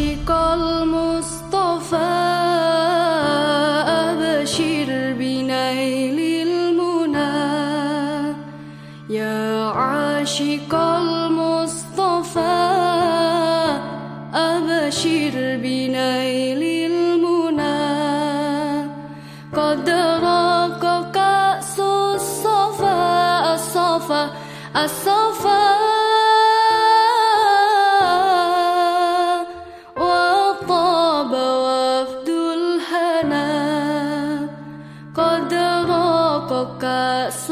عاشق المصطفى أبشر بنيل المنى. يا عاشق المصطفى أبشر بنيل المنى. قد راق كأس الصفا الصفا الصفا كأس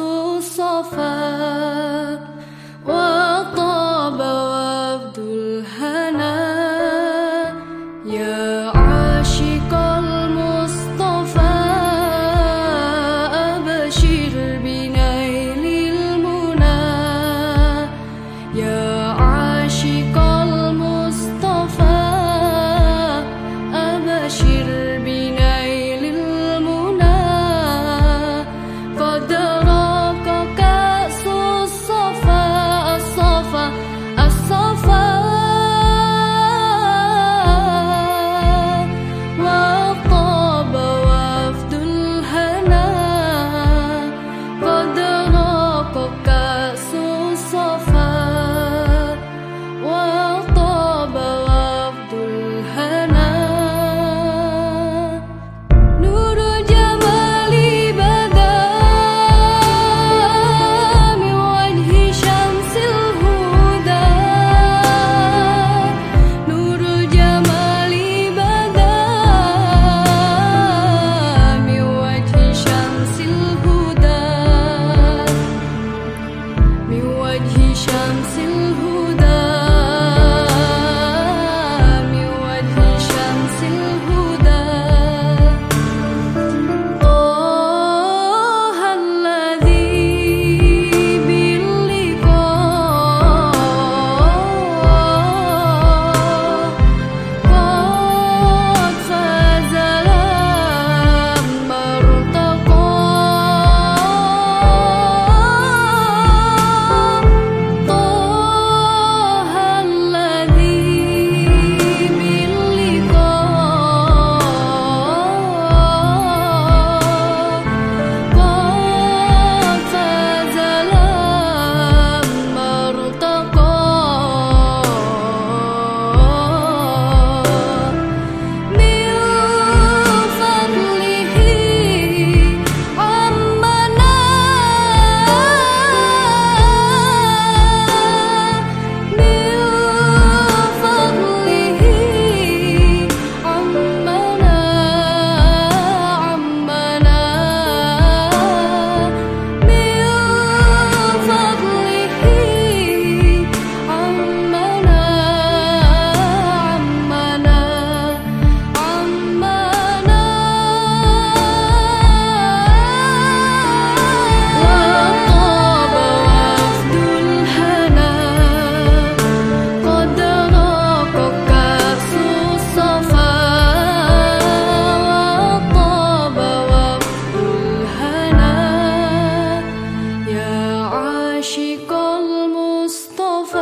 عاشق المصطفى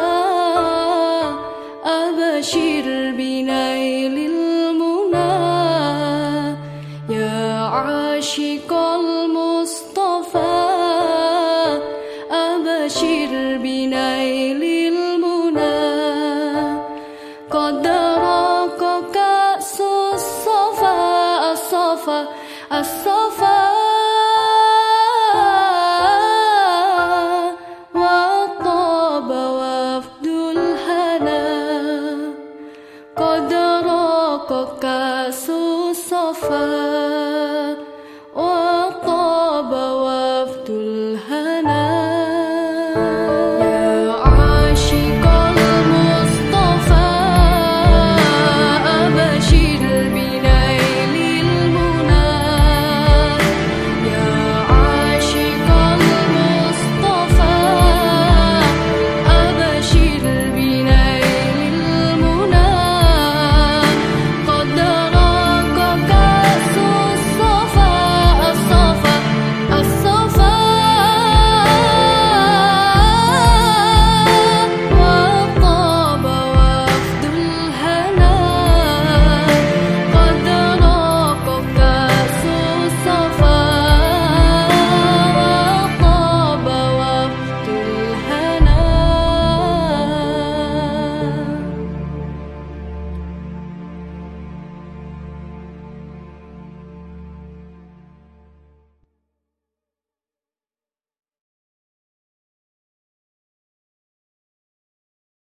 أبشر بنيل المنى. يا عاشق المصطفى أبشر بنيل المنى. قد راك كأس الصفا الصفا الصفا Abdul hana Qadaraka ka susafa